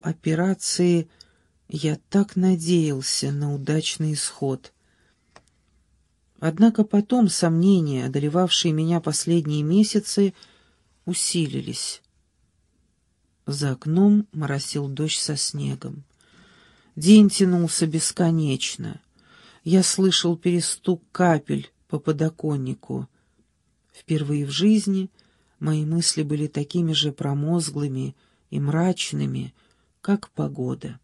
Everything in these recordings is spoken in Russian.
операции я так надеялся на удачный исход. Однако потом сомнения, одолевавшие меня последние месяцы, усилились. За окном моросил дождь со снегом. День тянулся бесконечно. Я слышал перестук капель по подоконнику. Впервые в жизни мои мысли были такими же промозглыми и мрачными, как погода.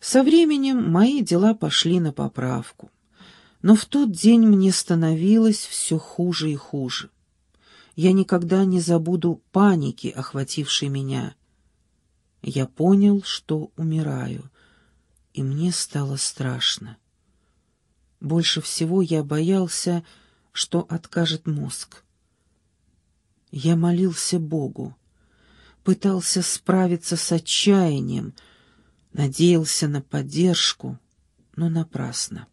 Со временем мои дела пошли на поправку, но в тот день мне становилось все хуже и хуже. Я никогда не забуду паники, охватившей меня. Я понял, что умираю, и мне стало страшно. Больше всего я боялся, что откажет мозг. Я молился Богу, пытался справиться с отчаянием, надеялся на поддержку, но напрасно.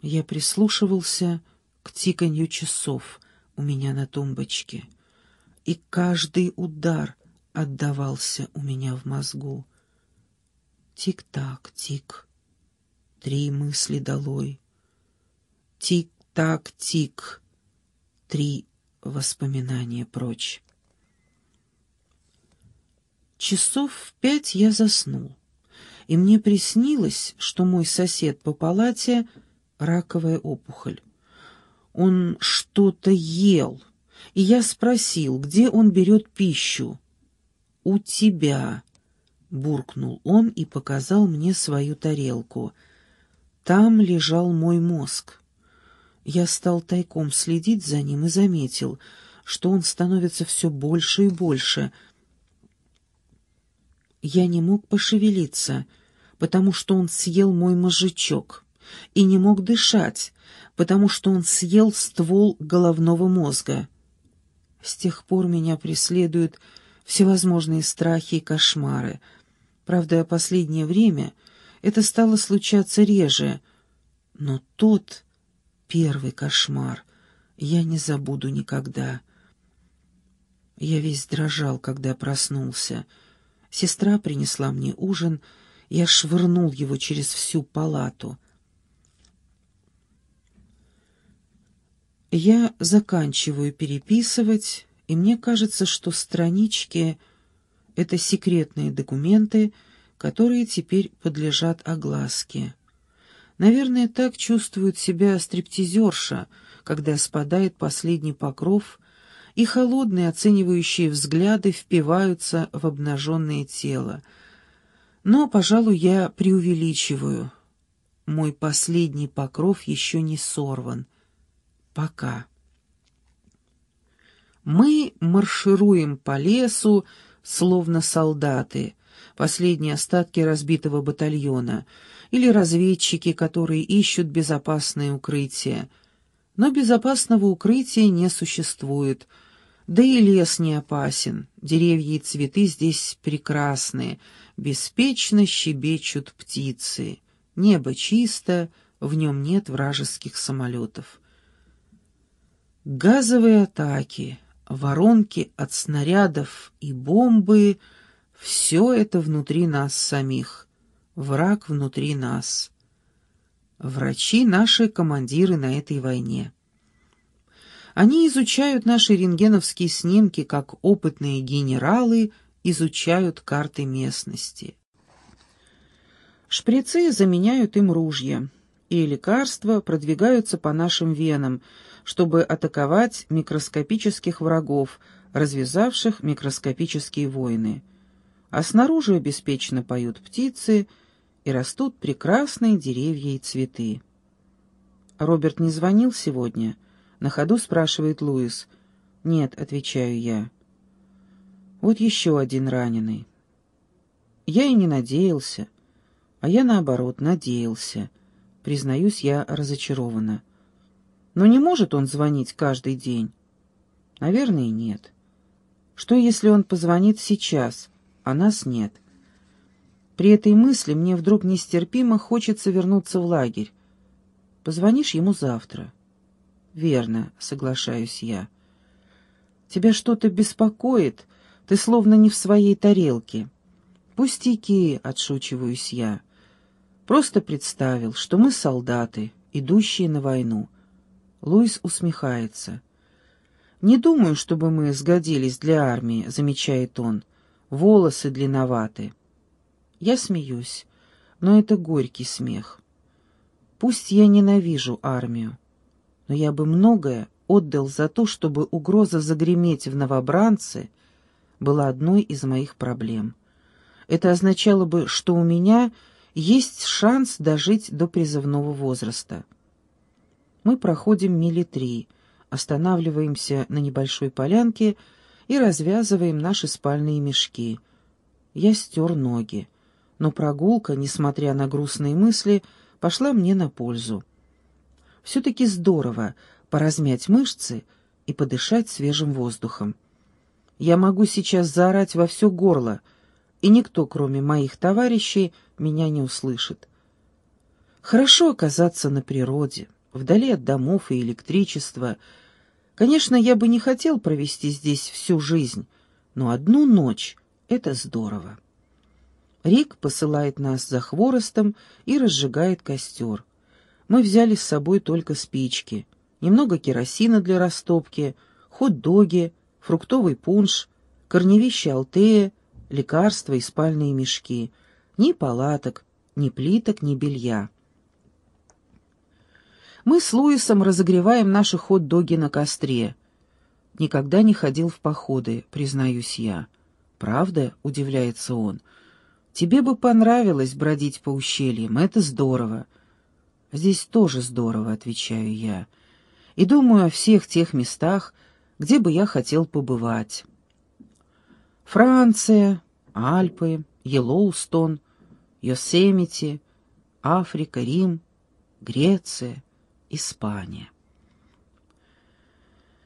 Я прислушивался к тиканью часов у меня на тумбочке, и каждый удар отдавался у меня в мозгу. Тик-так, тик, три мысли долой. Тик-так, тик, три воспоминания прочь. Часов в пять я заснул, и мне приснилось, что мой сосед по палате — раковая опухоль. Он что-то ел, и я спросил, где он берет пищу. «У тебя», — буркнул он и показал мне свою тарелку. Там лежал мой мозг. Я стал тайком следить за ним и заметил, что он становится все больше и больше — я не мог пошевелиться, потому что он съел мой мозжечок, и не мог дышать, потому что он съел ствол головного мозга. С тех пор меня преследуют всевозможные страхи и кошмары. Правда, последнее время это стало случаться реже, но тот первый кошмар я не забуду никогда. Я весь дрожал, когда проснулся — Сестра принесла мне ужин, я швырнул его через всю палату. Я заканчиваю переписывать, и мне кажется, что странички — это секретные документы, которые теперь подлежат огласке. Наверное, так чувствует себя стриптизерша, когда спадает последний покров и холодные оценивающие взгляды впиваются в обнаженное тело. Но, пожалуй, я преувеличиваю. Мой последний покров еще не сорван. Пока. Мы маршируем по лесу, словно солдаты, последние остатки разбитого батальона, или разведчики, которые ищут безопасное укрытие. Но безопасного укрытия не существует — да и лес не опасен, деревья и цветы здесь прекрасные, беспечно щебечут птицы. Небо чисто, в нем нет вражеских самолетов. Газовые атаки, воронки от снарядов и бомбы — все это внутри нас самих, враг внутри нас. Врачи — наши командиры на этой войне. Они изучают наши рентгеновские снимки, как опытные генералы изучают карты местности. Шприцы заменяют им ружья, и лекарства продвигаются по нашим венам, чтобы атаковать микроскопических врагов, развязавших микроскопические войны. А снаружи беспечно поют птицы, и растут прекрасные деревья и цветы. Роберт не звонил сегодня — на ходу спрашивает Луис. «Нет», — отвечаю я. «Вот еще один раненый». Я и не надеялся. А я, наоборот, надеялся. Признаюсь, я разочарована. Но не может он звонить каждый день? Наверное, нет. Что, если он позвонит сейчас, а нас нет? При этой мысли мне вдруг нестерпимо хочется вернуться в лагерь. Позвонишь ему завтра. «Верно», — соглашаюсь я. Тебя что-то беспокоит? Ты словно не в своей тарелке». «Пустяки», — отшучиваюсь я. «Просто представил, что мы солдаты, идущие на войну». Луис усмехается. «Не думаю, чтобы мы сгодились для армии», — замечает он. «Волосы длинноваты». Я смеюсь, но это горький смех. Пусть я ненавижу армию, но я бы многое отдал за то, чтобы угроза загреметь в новобранцы была одной из моих проблем. Это означало бы, что у меня есть шанс дожить до призывного возраста. Мы проходим мили три, останавливаемся на небольшой полянке и развязываем наши спальные мешки. Я стер ноги, но прогулка, несмотря на грустные мысли, пошла мне на пользу. Все-таки здорово поразмять мышцы и подышать свежим воздухом. Я могу сейчас заорать во все горло, и никто, кроме моих товарищей, меня не услышит. Хорошо оказаться на природе, вдали от домов и электричества. Конечно, я бы не хотел провести здесь всю жизнь, но одну ночь — это здорово. Рик посылает нас за хворостом и разжигает костер. Мы взяли с собой только спички, немного керосина для растопки, хот-доги, фруктовый пунш, корневище алтея, лекарства и спальные мешки. Ни палаток, ни плиток, ни белья. Мы с Луисом разогреваем наши хот-доги на костре. Никогда не ходил в походы, признаюсь я. «Правда?» — удивляется он — Тебе бы понравилось бродить по ущельям, это здорово. Здесь тоже здорово, отвечаю я. И думаю о всех тех местах, где бы я хотел побывать. Франция, Альпы, Йеллоустон, Йосемити, Африка, Рим, Греция, Испания.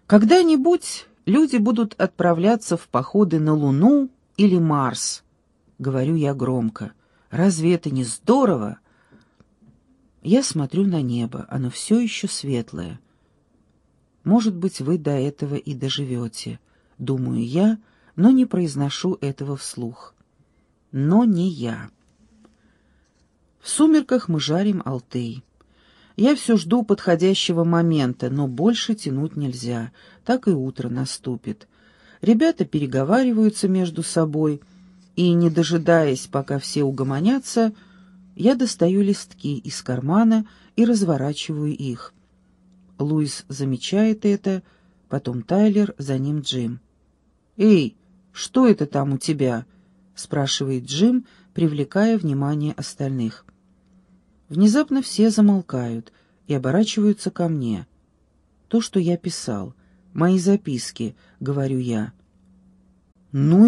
Когда-нибудь люди будут отправляться в походы на Луну или Марс, говорю я громко. «Разве это не здорово?» Я смотрю на небо, оно все еще светлое. Может быть, вы до этого и доживете, думаю я, но не произношу этого вслух. Но не я. В сумерках мы жарим алтей. Я все жду подходящего момента, но больше тянуть нельзя, так и утро наступит. Ребята переговариваются между собой — и, не дожидаясь, пока все угомонятся, я достаю листки из кармана и разворачиваю их. Луис замечает это, потом Тайлер, за ним Джим. «Эй, что это там у тебя?» — спрашивает Джим, привлекая внимание остальных. Внезапно все замолкают и оборачиваются ко мне. «То, что я писал, мои записки», — говорю я. «Ну